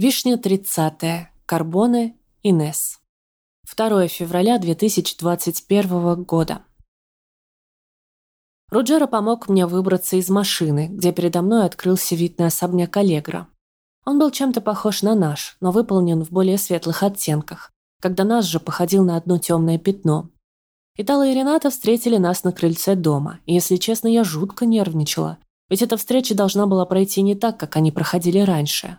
Вишня 30. Карбоне. Инес. 2 февраля 2021 года. Руджера помог мне выбраться из машины, где передо мной открылся вид на особняк Аллегра. Он был чем-то похож на наш, но выполнен в более светлых оттенках, когда наш же походил на одно темное пятно. Итала и Рената встретили нас на крыльце дома, и, если честно, я жутко нервничала, ведь эта встреча должна была пройти не так, как они проходили раньше.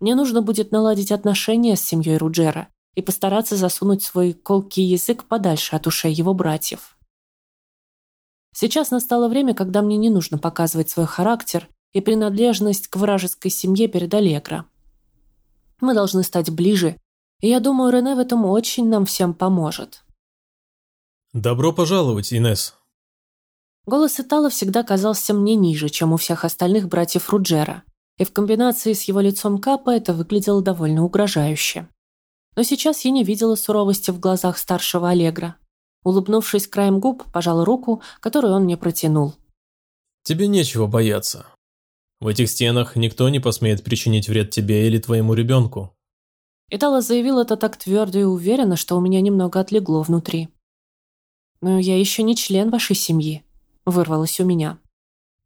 Мне нужно будет наладить отношения с семьей Руджера и постараться засунуть свой колкий язык подальше от ушей его братьев. Сейчас настало время, когда мне не нужно показывать свой характер и принадлежность к вражеской семье перед Аллегро. Мы должны стать ближе, и я думаю, Рене в этом очень нам всем поможет. «Добро пожаловать, Инес. Голос Итала всегда казался мне ниже, чем у всех остальных братьев Руджера, и в комбинации с его лицом Капа это выглядело довольно угрожающе. Но сейчас я не видела суровости в глазах старшего Аллегра. Улыбнувшись краем губ, пожал руку, которую он мне протянул. «Тебе нечего бояться. В этих стенах никто не посмеет причинить вред тебе или твоему ребенку». Итала заявил это так твердо и уверенно, что у меня немного отлегло внутри. «Но я еще не член вашей семьи», — вырвалось у меня.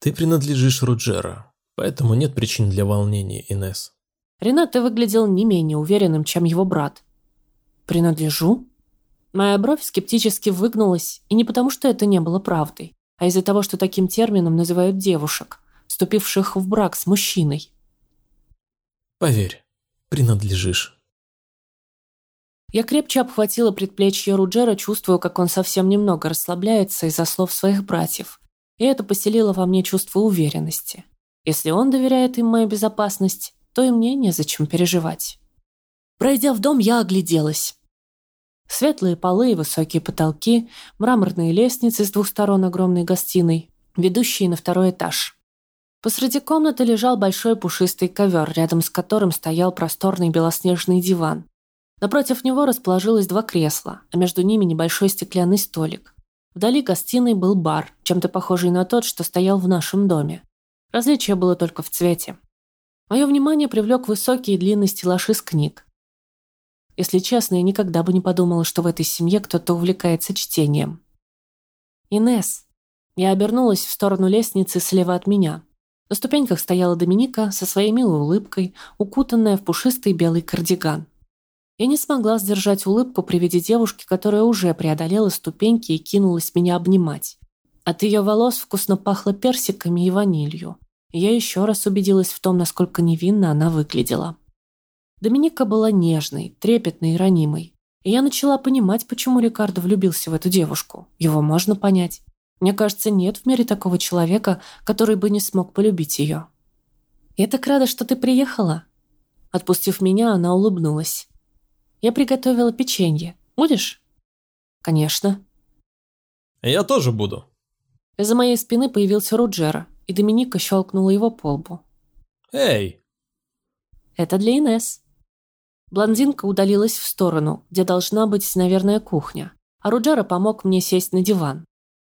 «Ты принадлежишь Руджера. Поэтому нет причин для волнения, Инес. Ренат выглядел не менее уверенным, чем его брат. «Принадлежу?» Моя бровь скептически выгнулась, и не потому, что это не было правдой, а из-за того, что таким термином называют девушек, вступивших в брак с мужчиной. «Поверь, принадлежишь». Я крепче обхватила предплечье Руджера, чувствуя, как он совсем немного расслабляется из-за слов своих братьев, и это поселило во мне чувство уверенности. Если он доверяет им мою безопасность, то и мне незачем переживать. Пройдя в дом, я огляделась. Светлые полы и высокие потолки, мраморные лестницы с двух сторон огромной гостиной, ведущие на второй этаж. Посреди комнаты лежал большой пушистый ковер, рядом с которым стоял просторный белоснежный диван. Напротив него расположилось два кресла, а между ними небольшой стеклянный столик. Вдали гостиной был бар, чем-то похожий на тот, что стоял в нашем доме. Различие было только в цвете. Мое внимание привлек высокий и длинный стеллаж из книг. Если честно, я никогда бы не подумала, что в этой семье кто-то увлекается чтением. Инес. Я обернулась в сторону лестницы слева от меня. На ступеньках стояла Доминика со своей милой улыбкой, укутанная в пушистый белый кардиган. Я не смогла сдержать улыбку при виде девушки, которая уже преодолела ступеньки и кинулась меня обнимать. От ее волос вкусно пахло персиками и ванилью я еще раз убедилась в том, насколько невинно она выглядела. Доминика была нежной, трепетной и ранимой. И я начала понимать, почему Рикардо влюбился в эту девушку. Его можно понять. Мне кажется, нет в мире такого человека, который бы не смог полюбить ее. «Я так рада, что ты приехала». Отпустив меня, она улыбнулась. «Я приготовила печенье. Будешь?» «Конечно». «Я тоже буду». Из-за моей спины появился Руджера и Доминика щелкнула его по лбу. «Эй!» «Это для Инес. Блондинка удалилась в сторону, где должна быть, наверное, кухня, а Руджера помог мне сесть на диван.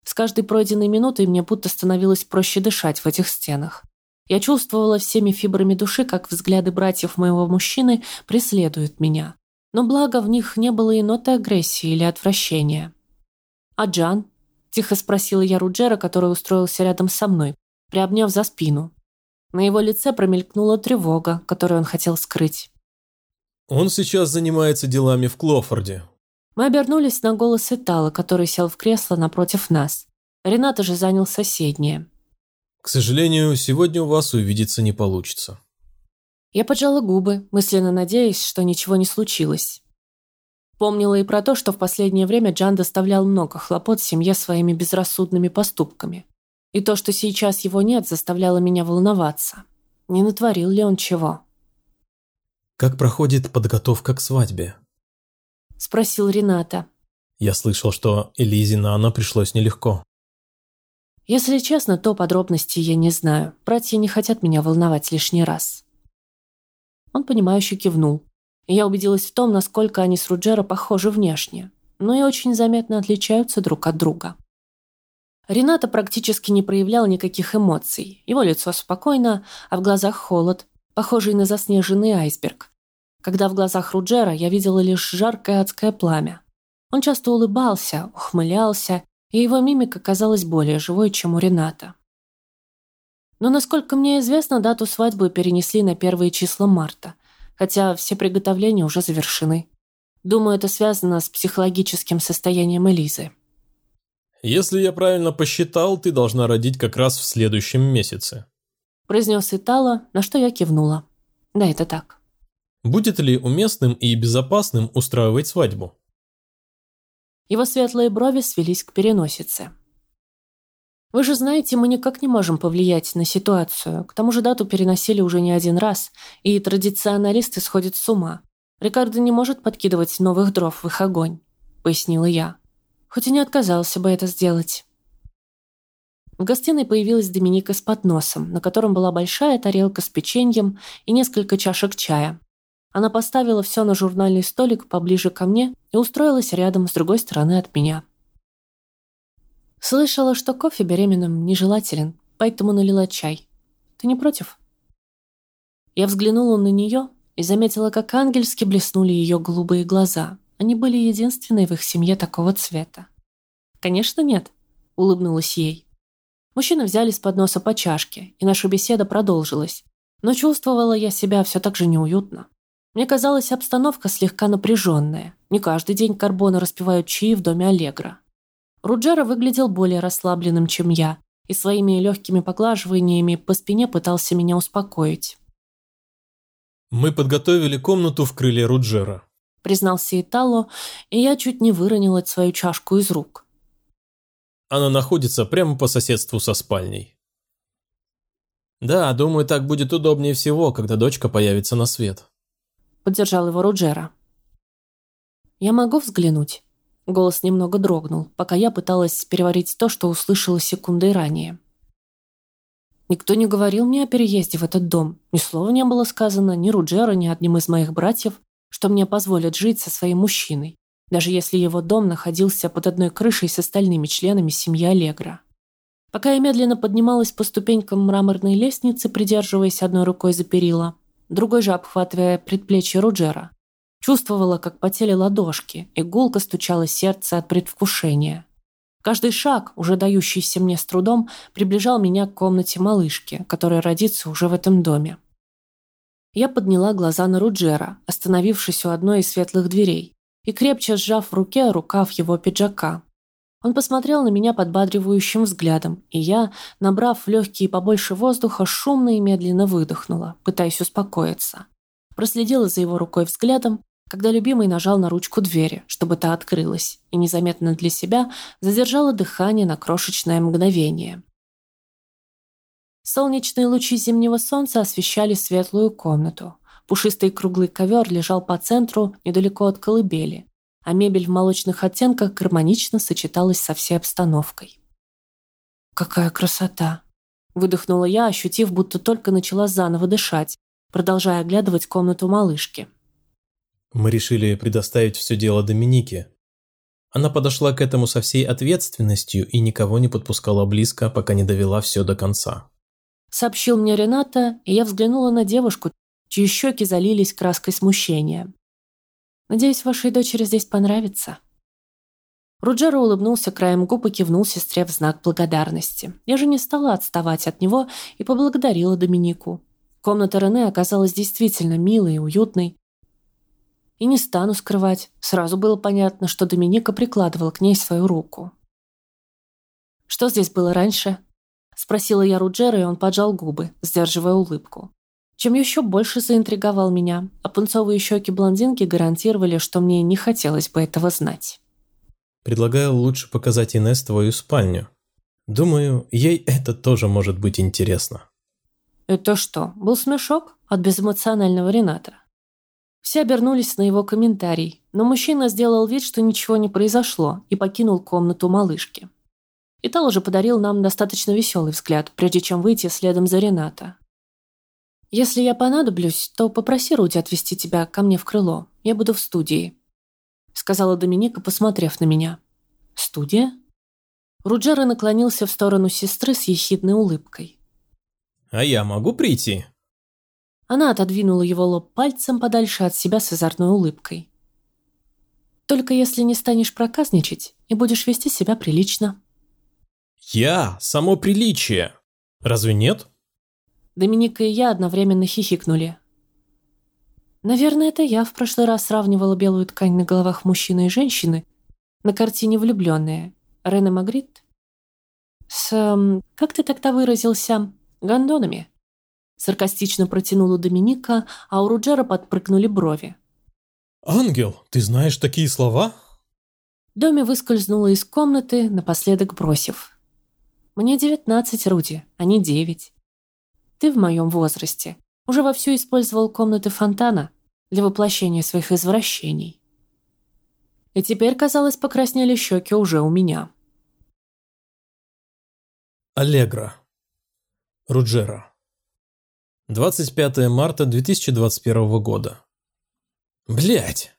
С каждой пройденной минутой мне будто становилось проще дышать в этих стенах. Я чувствовала всеми фибрами души, как взгляды братьев моего мужчины преследуют меня. Но благо в них не было и ноты агрессии или отвращения. «А Джан?» – тихо спросила я Руджера, который устроился рядом со мной, приобняв за спину. На его лице промелькнула тревога, которую он хотел скрыть. «Он сейчас занимается делами в Клофорде». Мы обернулись на голос Итала, который сел в кресло напротив нас. Рената же занял соседнее. «К сожалению, сегодня у вас увидеться не получится». Я поджала губы, мысленно надеясь, что ничего не случилось. Помнила и про то, что в последнее время Джан доставлял много хлопот семье своими безрассудными поступками. И то, что сейчас его нет, заставляло меня волноваться. Не натворил ли он чего? «Как проходит подготовка к свадьбе?» Спросил Рената. Я слышал, что Элизе Нана пришлось нелегко. Если честно, то подробностей я не знаю. Братья не хотят меня волновать лишний раз. Он, понимающе кивнул. И я убедилась в том, насколько они с Руджера похожи внешне, но и очень заметно отличаются друг от друга. Рената практически не проявлял никаких эмоций. Его лицо спокойно, а в глазах холод, похожий на заснеженный айсберг. когда в глазах Руджера я видела лишь жаркое адское пламя. Он часто улыбался, ухмылялся, и его мимика казалась более живой, чем у Рената. Но, насколько мне известно, дату свадьбы перенесли на первые числа марта, хотя все приготовления уже завершены. Думаю, это связано с психологическим состоянием Элизы. «Если я правильно посчитал, ты должна родить как раз в следующем месяце», произнес Итало, на что я кивнула. Да, это так. Будет ли уместным и безопасным устраивать свадьбу? Его светлые брови свелись к переносице. Вы же знаете, мы никак не можем повлиять на ситуацию. К тому же дату переносили уже не один раз, и традиционалисты сходят с ума. Рикардо не может подкидывать новых дров в их огонь, пояснила я. Хоть и не отказался бы это сделать. В гостиной появилась Доминика с подносом, на котором была большая тарелка с печеньем и несколько чашек чая. Она поставила все на журнальный столик поближе ко мне и устроилась рядом с другой стороны от меня. Слышала, что кофе беременным нежелателен, поэтому налила чай. Ты не против? Я взглянула на нее и заметила, как ангельски блеснули ее голубые глаза. Они были единственные в их семье такого цвета. «Конечно нет», — улыбнулась ей. Мужчины взяли с подноса по чашке, и наша беседа продолжилась. Но чувствовала я себя все так же неуютно. Мне казалось, обстановка слегка напряженная. Не каждый день Карбона распевают чаи в доме Аллегра. Руджера выглядел более расслабленным, чем я, и своими легкими поглаживаниями по спине пытался меня успокоить. «Мы подготовили комнату в крыле Руджера», — признался Итало, и я чуть не выронила свою чашку из рук. «Она находится прямо по соседству со спальней». «Да, думаю, так будет удобнее всего, когда дочка появится на свет», — поддержал его Руджера. «Я могу взглянуть?» Голос немного дрогнул, пока я пыталась переварить то, что услышала секундой ранее. Никто не говорил мне о переезде в этот дом. Ни слова не было сказано ни Руджера, ни одним из моих братьев, что мне позволят жить со своим мужчиной, даже если его дом находился под одной крышей с остальными членами семьи Аллегра. Пока я медленно поднималась по ступенькам мраморной лестницы, придерживаясь одной рукой за перила, другой же обхватывая предплечье Руджера, Чувствовала, как потели ладошки, и гулко стучало сердце от предвкушения. Каждый шаг, уже дающийся мне с трудом, приближал меня к комнате малышки, которая родится уже в этом доме. Я подняла глаза на Руджера, остановившись у одной из светлых дверей, и крепче сжав в руке рукав его пиджака. Он посмотрел на меня подбадривающим взглядом, и я, набрав в легкие побольше воздуха, шумно и медленно выдохнула, пытаясь успокоиться. Проследила за его рукой взглядом когда любимый нажал на ручку двери, чтобы та открылась, и незаметно для себя задержала дыхание на крошечное мгновение. Солнечные лучи зимнего солнца освещали светлую комнату. Пушистый круглый ковер лежал по центру, недалеко от колыбели, а мебель в молочных оттенках гармонично сочеталась со всей обстановкой. «Какая красота!» – выдохнула я, ощутив, будто только начала заново дышать, продолжая оглядывать комнату малышки. Мы решили предоставить все дело Доминике. Она подошла к этому со всей ответственностью и никого не подпускала близко, пока не довела все до конца. Сообщил мне Рената, и я взглянула на девушку, чьи щеки залились краской смущения. «Надеюсь, вашей дочери здесь понравится». Руджеро улыбнулся краем губ и кивнул сестре в знак благодарности. Я же не стала отставать от него и поблагодарила Доминику. Комната Рене оказалась действительно милой и уютной. И не стану скрывать. Сразу было понятно, что Доминика прикладывал к ней свою руку. «Что здесь было раньше?» Спросила я Руджера, и он поджал губы, сдерживая улыбку. Чем еще больше заинтриговал меня, а пунцовые щеки блондинки гарантировали, что мне не хотелось бы этого знать. «Предлагаю лучше показать Инесс твою спальню. Думаю, ей это тоже может быть интересно». «Это что, был смешок от безэмоционального Рената?» Все обернулись на его комментарий, но мужчина сделал вид, что ничего не произошло, и покинул комнату малышки. Итал уже подарил нам достаточно веселый взгляд, прежде чем выйти следом за Рената. «Если я понадоблюсь, то попроси Руди отвезти тебя ко мне в крыло. Я буду в студии», — сказала Доминика, посмотрев на меня. «Студия?» Руджера наклонился в сторону сестры с ехидной улыбкой. «А я могу прийти?» Она отодвинула его лоб пальцем подальше от себя с озорной улыбкой. «Только если не станешь проказничать и будешь вести себя прилично». «Я – само приличие. Разве нет?» Доминика и я одновременно хихикнули. Наверное, это я в прошлый раз сравнивала белую ткань на головах мужчины и женщины на картине «Влюбленные» Рене Магрит с, эм, как ты тогда выразился, гондонами. Саркастично протянула Доминика, а у Руджера подпрыгнули брови. «Ангел, ты знаешь такие слова?» Доми выскользнула из комнаты, напоследок бросив. «Мне девятнадцать, Руди, а не девять. Ты в моем возрасте уже вовсю использовал комнаты фонтана для воплощения своих извращений. И теперь, казалось, покраснели щеки уже у меня». Аллегра. Руджера. 25 марта 2021 года. Блять!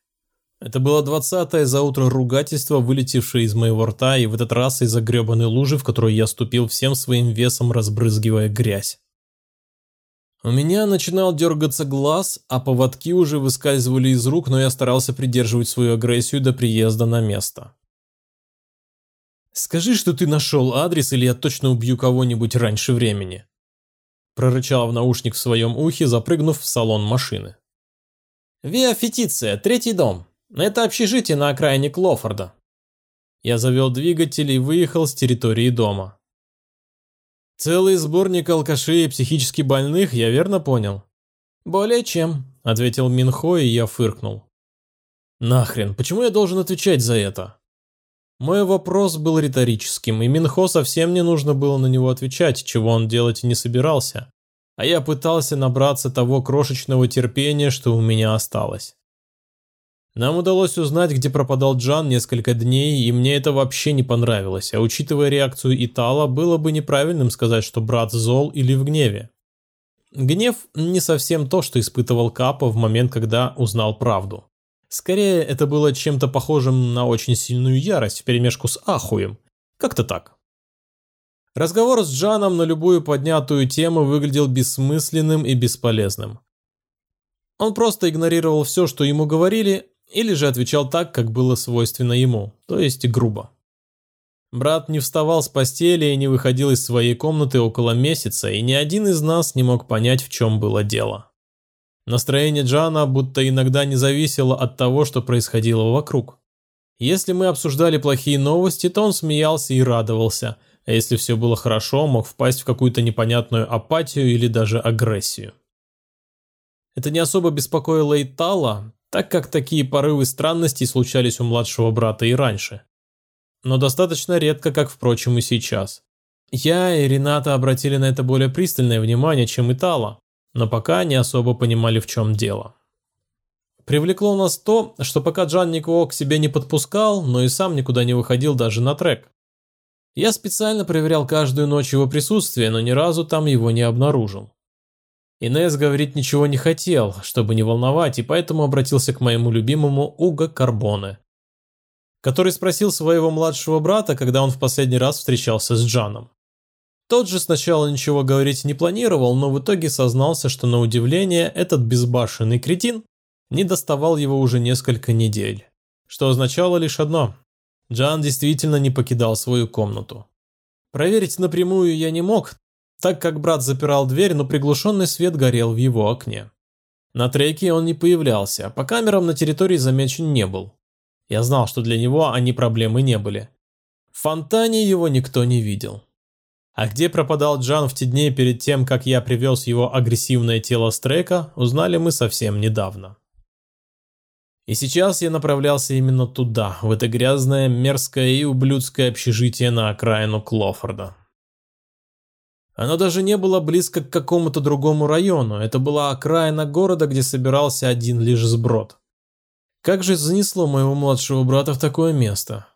Это было двадцатое за утро ругательство, вылетевшее из моего рта, и в этот раз из-за гребаной лужи, в которую я ступил всем своим весом, разбрызгивая грязь. У меня начинал дергаться глаз, а поводки уже выскальзывали из рук, но я старался придерживать свою агрессию до приезда на место. «Скажи, что ты нашел адрес, или я точно убью кого-нибудь раньше времени», прорычал в наушник в своем ухе, запрыгнув в салон машины. «Виа Фетиция, третий дом. Это общежитие на окраине Клофорда». Я завел двигатель и выехал с территории дома. «Целый сборник алкашей и психически больных, я верно понял?» «Более чем», – ответил Минхо, и я фыркнул. «Нахрен, почему я должен отвечать за это?» Мой вопрос был риторическим, и Минхо совсем не нужно было на него отвечать, чего он делать не собирался. А я пытался набраться того крошечного терпения, что у меня осталось. Нам удалось узнать, где пропадал Джан несколько дней, и мне это вообще не понравилось, а учитывая реакцию Итала, было бы неправильным сказать, что брат зол или в гневе. Гнев не совсем то, что испытывал Капа в момент, когда узнал правду. Скорее, это было чем-то похожим на очень сильную ярость вперемешку с ахуем. Как-то так. Разговор с Джаном на любую поднятую тему выглядел бессмысленным и бесполезным. Он просто игнорировал все, что ему говорили, или же отвечал так, как было свойственно ему, то есть грубо. Брат не вставал с постели и не выходил из своей комнаты около месяца, и ни один из нас не мог понять, в чем было дело. Настроение Джана будто иногда не зависело от того, что происходило вокруг. Если мы обсуждали плохие новости, то он смеялся и радовался, а если все было хорошо, мог впасть в какую-то непонятную апатию или даже агрессию. Это не особо беспокоило Итала, так как такие порывы странностей случались у младшего брата и раньше. Но достаточно редко, как, впрочем, и сейчас. Я и Рената обратили на это более пристальное внимание, чем Итала, но пока не особо понимали, в чем дело. Привлекло нас то, что пока Джан никого к себе не подпускал, но и сам никуда не выходил даже на трек. Я специально проверял каждую ночь его присутствие, но ни разу там его не обнаружил. Инесс говорить ничего не хотел, чтобы не волновать, и поэтому обратился к моему любимому Уго Карбоне, который спросил своего младшего брата, когда он в последний раз встречался с Джаном. Тот же сначала ничего говорить не планировал, но в итоге сознался, что на удивление этот безбашенный кретин не доставал его уже несколько недель. Что означало лишь одно – Джан действительно не покидал свою комнату. Проверить напрямую я не мог, так как брат запирал дверь, но приглушенный свет горел в его окне. На треке он не появлялся, по камерам на территории замечен не был. Я знал, что для него они проблемы не были. В фонтане его никто не видел. А где пропадал Джан в те дни перед тем, как я привез его агрессивное тело с трека, узнали мы совсем недавно. И сейчас я направлялся именно туда, в это грязное, мерзкое и ублюдское общежитие на окраину Клофорда. Оно даже не было близко к какому-то другому району, это была окраина города, где собирался один лишь сброд. Как же занесло моего младшего брата в такое место?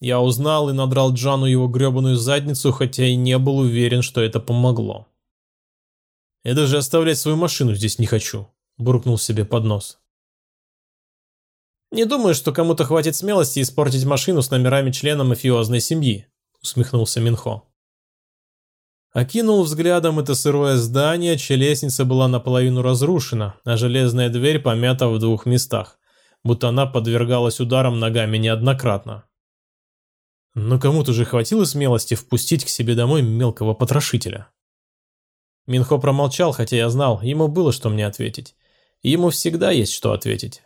Я узнал и надрал Джану его гребаную задницу, хотя и не был уверен, что это помогло. «Я даже оставлять свою машину здесь не хочу», – буркнул себе под нос. «Не думаю, что кому-то хватит смелости испортить машину с номерами члена мафиозной семьи», – усмехнулся Минхо. Окинул взглядом это сырое здание, чья лестница была наполовину разрушена, а железная дверь помята в двух местах, будто она подвергалась ударам ногами неоднократно. Но кому-то же хватило смелости впустить к себе домой мелкого потрошителя. Минхо промолчал, хотя я знал, ему было что мне ответить. Ему всегда есть что ответить.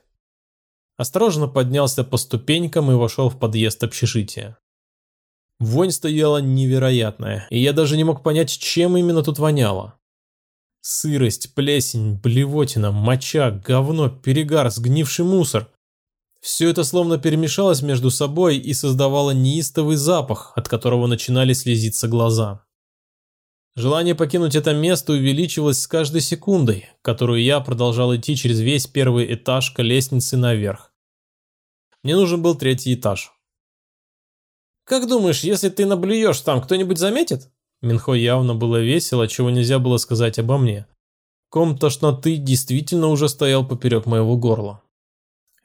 Осторожно поднялся по ступенькам и вошел в подъезд общежития. Вонь стояла невероятная, и я даже не мог понять, чем именно тут воняло. Сырость, плесень, блевотина, моча, говно, перегар, сгнивший мусор. Все это словно перемешалось между собой и создавало неистовый запах, от которого начинали слезиться глаза. Желание покинуть это место увеличивалось с каждой секундой, которую я продолжал идти через весь первый этаж к лестнице наверх. Мне нужен был третий этаж. Как думаешь, если ты наблюешь там, кто-нибудь заметит? Минхо явно было весело, чего нельзя было сказать обо мне. Ком тошноты действительно уже стоял поперек моего горла.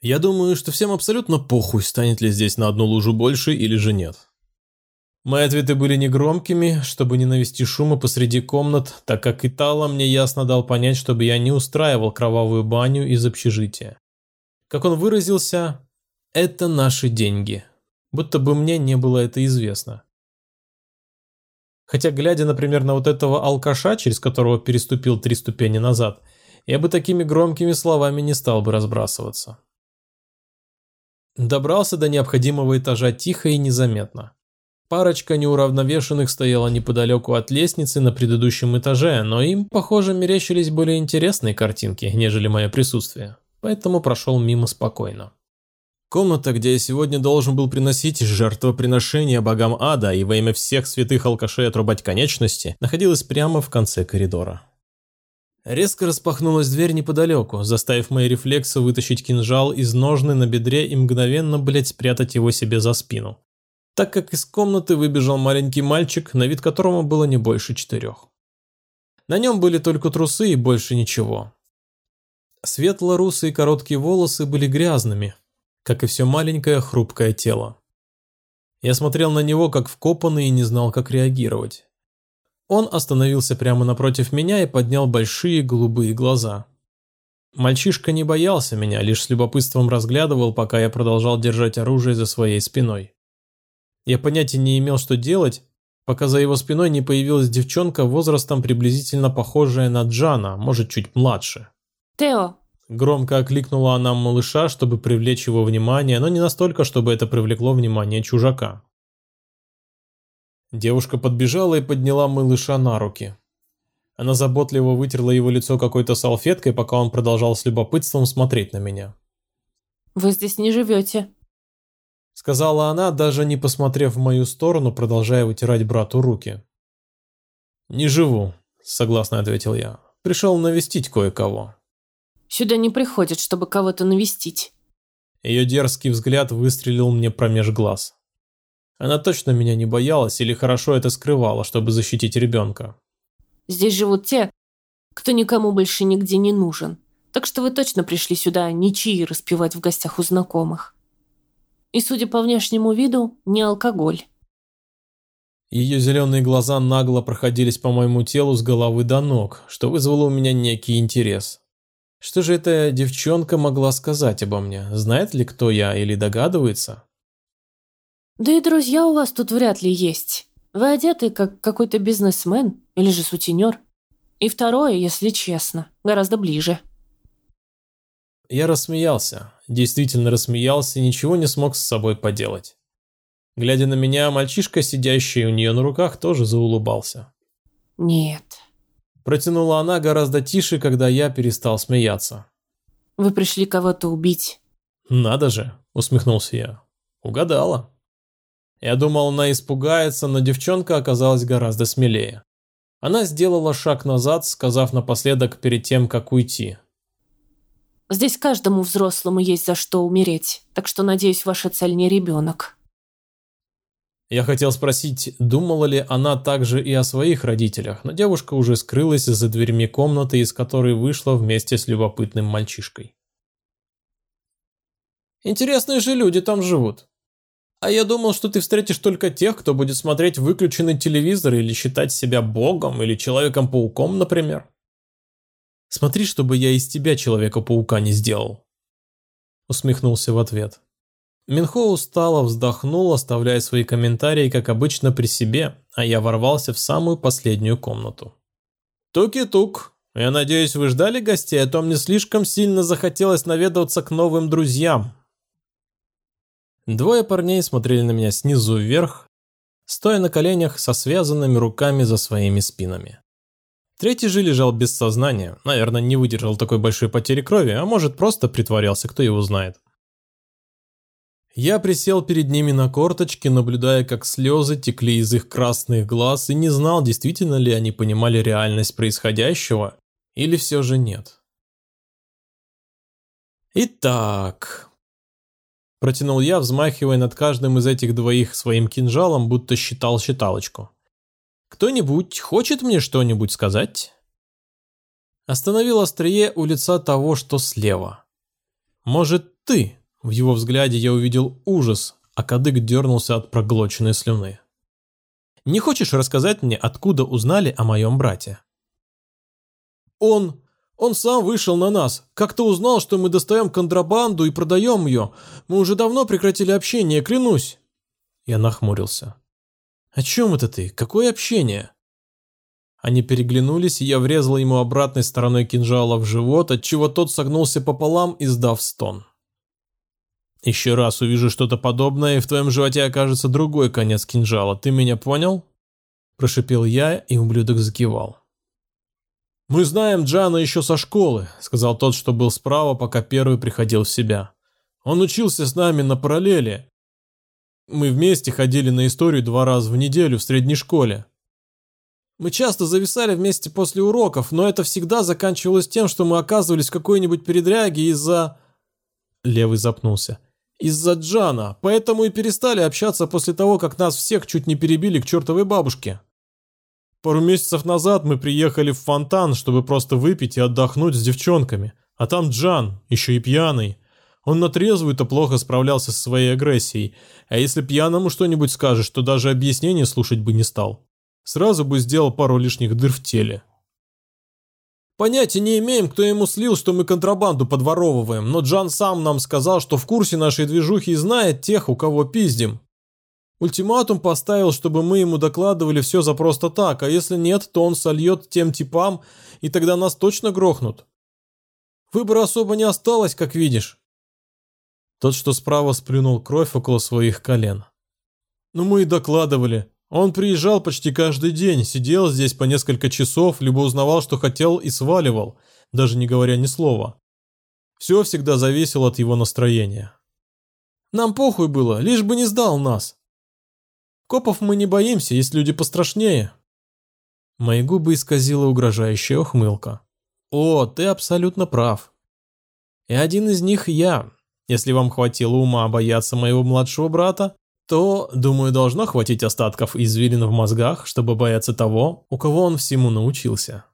Я думаю, что всем абсолютно похуй, станет ли здесь на одну лужу больше или же нет. Мои ответы были негромкими, чтобы не навести шума посреди комнат, так как Итало мне ясно дал понять, чтобы я не устраивал кровавую баню из общежития. Как он выразился, это наши деньги будто бы мне не было это известно. Хотя, глядя, например, на вот этого алкаша, через которого переступил три ступени назад, я бы такими громкими словами не стал бы разбрасываться. Добрался до необходимого этажа тихо и незаметно. Парочка неуравновешенных стояла неподалеку от лестницы на предыдущем этаже, но им, похоже, мерещились более интересные картинки, нежели мое присутствие, поэтому прошел мимо спокойно. Комната, где я сегодня должен был приносить жертвоприношения богам ада и во имя всех святых алкашей отрубать конечности, находилась прямо в конце коридора. Резко распахнулась дверь неподалеку, заставив мои рефлексы вытащить кинжал из ножны на бедре и мгновенно, блять, спрятать его себе за спину. Так как из комнаты выбежал маленький мальчик, на вид которому было не больше четырех. На нем были только трусы и больше ничего. Светло-русые короткие волосы были грязными, как и все маленькое хрупкое тело. Я смотрел на него как вкопанный и не знал, как реагировать. Он остановился прямо напротив меня и поднял большие голубые глаза. Мальчишка не боялся меня, лишь с любопытством разглядывал, пока я продолжал держать оружие за своей спиной. Я понятия не имел, что делать, пока за его спиной не появилась девчонка возрастом приблизительно похожая на Джана, может, чуть младше. «Тео, Громко окликнула она малыша, чтобы привлечь его внимание, но не настолько, чтобы это привлекло внимание чужака. Девушка подбежала и подняла малыша на руки. Она заботливо вытерла его лицо какой-то салфеткой, пока он продолжал с любопытством смотреть на меня. «Вы здесь не живете», — сказала она, даже не посмотрев в мою сторону, продолжая вытирать брату руки. «Не живу», — согласно ответил я. «Пришел навестить кое-кого». Сюда не приходят, чтобы кого-то навестить. Ее дерзкий взгляд выстрелил мне промеж глаз. Она точно меня не боялась или хорошо это скрывала, чтобы защитить ребенка. Здесь живут те, кто никому больше нигде не нужен. Так что вы точно пришли сюда ничьи распивать в гостях у знакомых. И, судя по внешнему виду, не алкоголь. Ее зеленые глаза нагло проходились по моему телу с головы до ног, что вызвало у меня некий интерес. Что же эта девчонка могла сказать обо мне? Знает ли кто я или догадывается? Да и друзья у вас тут вряд ли есть. Вы одеты как какой-то бизнесмен или же сутенер. И второе, если честно, гораздо ближе. Я рассмеялся, действительно рассмеялся и ничего не смог с собой поделать. Глядя на меня, мальчишка, сидящий у нее на руках, тоже заулыбался. Нет, Протянула она гораздо тише, когда я перестал смеяться. «Вы пришли кого-то убить». «Надо же», — усмехнулся я. «Угадала». Я думал, она испугается, но девчонка оказалась гораздо смелее. Она сделала шаг назад, сказав напоследок перед тем, как уйти. «Здесь каждому взрослому есть за что умереть, так что, надеюсь, ваша цель не ребенок». Я хотел спросить, думала ли она также и о своих родителях, но девушка уже скрылась за дверьми комнаты, из которой вышла вместе с любопытным мальчишкой. «Интересные же люди там живут», А я думал, что ты встретишь только тех, кто будет смотреть выключенный телевизор или считать себя богом или человеком-пауком, например. Смотри, чтобы я из тебя человека-паука не сделал. Усмехнулся в ответ. Минхо устало вздохнул, оставляя свои комментарии, как обычно, при себе, а я ворвался в самую последнюю комнату. Туки-тук. Я надеюсь, вы ждали гостей, а то мне слишком сильно захотелось наведываться к новым друзьям. Двое парней смотрели на меня снизу вверх, стоя на коленях со связанными руками за своими спинами. Третий же лежал без сознания, наверное, не выдержал такой большой потери крови, а может просто притворялся, кто его знает. Я присел перед ними на корточки, наблюдая, как слезы текли из их красных глаз и не знал, действительно ли они понимали реальность происходящего или все же нет. Итак, Протянул я, взмахивая над каждым из этих двоих своим кинжалом, будто считал считалочку. «Кто-нибудь хочет мне что-нибудь сказать?» Остановил острие у лица того, что слева. «Может, ты?» В его взгляде я увидел ужас, а кадык дернулся от проглоченной слюны. «Не хочешь рассказать мне, откуда узнали о моем брате?» «Он...» Он сам вышел на нас. Как-то узнал, что мы достаем контрабанду и продаем ее. Мы уже давно прекратили общение, клянусь. Я нахмурился. О чем это ты? Какое общение? Они переглянулись, и я врезал ему обратной стороной кинжала в живот, отчего тот согнулся пополам, издав стон. «Еще раз увижу что-то подобное, и в твоем животе окажется другой конец кинжала. Ты меня понял?» Прошипел я, и ублюдок закивал. «Мы знаем Джана еще со школы», — сказал тот, что был справа, пока первый приходил в себя. «Он учился с нами на параллели. Мы вместе ходили на историю два раза в неделю в средней школе. Мы часто зависали вместе после уроков, но это всегда заканчивалось тем, что мы оказывались в какой-нибудь передряге из-за...» Левый запнулся. «Из-за Джана, поэтому и перестали общаться после того, как нас всех чуть не перебили к чертовой бабушке». Пару месяцев назад мы приехали в фонтан, чтобы просто выпить и отдохнуть с девчонками. А там Джан, еще и пьяный. Он на трезвую-то плохо справлялся со своей агрессией. А если пьяному что-нибудь скажешь, то даже объяснения слушать бы не стал. Сразу бы сделал пару лишних дыр в теле. Понятия не имеем, кто ему слил, что мы контрабанду подворовываем, но Джан сам нам сказал, что в курсе нашей движухи и знает тех, у кого пиздим. Ультиматум поставил, чтобы мы ему докладывали все за просто так, а если нет, то он сольет тем типам, и тогда нас точно грохнут. Выбора особо не осталось, как видишь. Тот, что справа сплюнул кровь около своих колен. Ну мы и докладывали. Он приезжал почти каждый день, сидел здесь по несколько часов, либо узнавал, что хотел, и сваливал, даже не говоря ни слова. Все всегда зависело от его настроения. Нам похуй было, лишь бы не сдал нас. Копов мы не боимся, есть люди пострашнее. Мои губы исказила угрожающая ухмылка. О, ты абсолютно прав. И один из них я. Если вам хватило ума бояться моего младшего брата, то, думаю, должно хватить остатков извилин в мозгах, чтобы бояться того, у кого он всему научился.